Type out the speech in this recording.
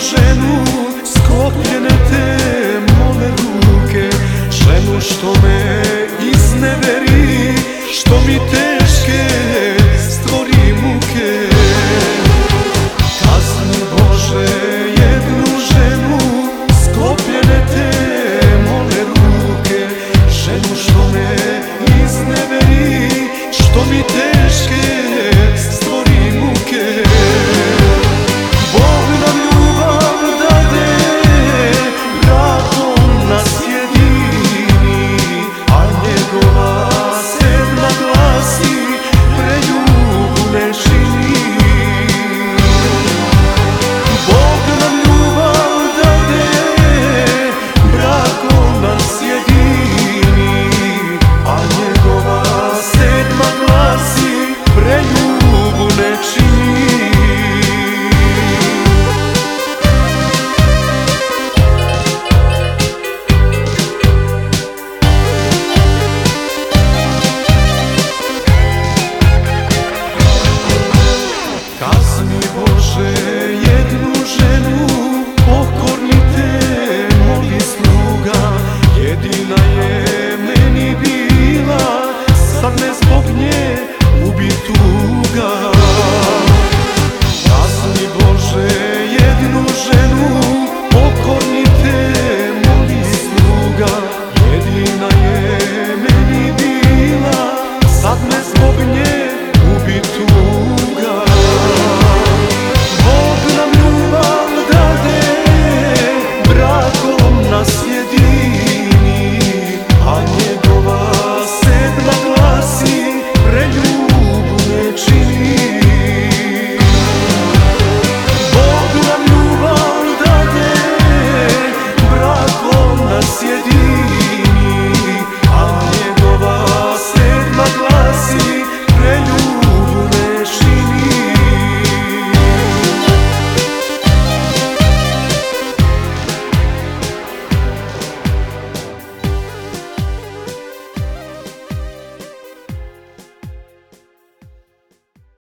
ženu skopljene te mole ruke. Ženu što me izneveri, što mi teške stvori muke. Kazni Bože jednu ženu skopljene te mole ruke. Ženu što me izneveri, što mi teške